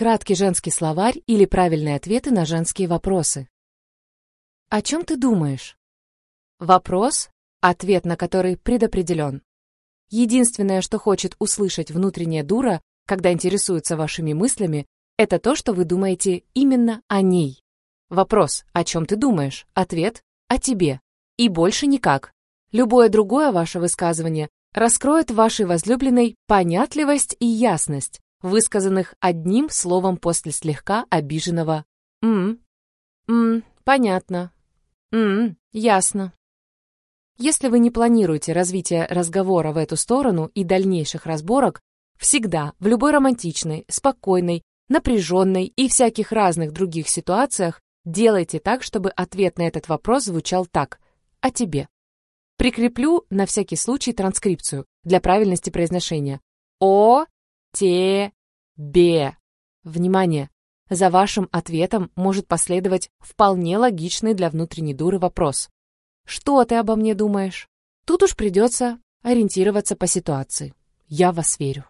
Краткий женский словарь или правильные ответы на женские вопросы. О чем ты думаешь? Вопрос, ответ на который предопределен. Единственное, что хочет услышать внутренняя дура, когда интересуется вашими мыслями, это то, что вы думаете именно о ней. Вопрос, о чем ты думаешь? Ответ, о тебе. И больше никак. Любое другое ваше высказывание раскроет вашей возлюбленной понятливость и ясность, высказанных одним словом после слегка обиженного «м». «М, понятно». «М, ясно». Если вы не планируете развитие разговора в эту сторону и дальнейших разборок, всегда, в любой романтичной, спокойной, напряженной и всяких разных других ситуациях делайте так, чтобы ответ на этот вопрос звучал так «о тебе». Прикреплю на всякий случай транскрипцию для правильности произношения. О те бе. Внимание! За вашим ответом может последовать вполне логичный для внутренней дуры вопрос. Что ты обо мне думаешь? Тут уж придется ориентироваться по ситуации. Я вас верю.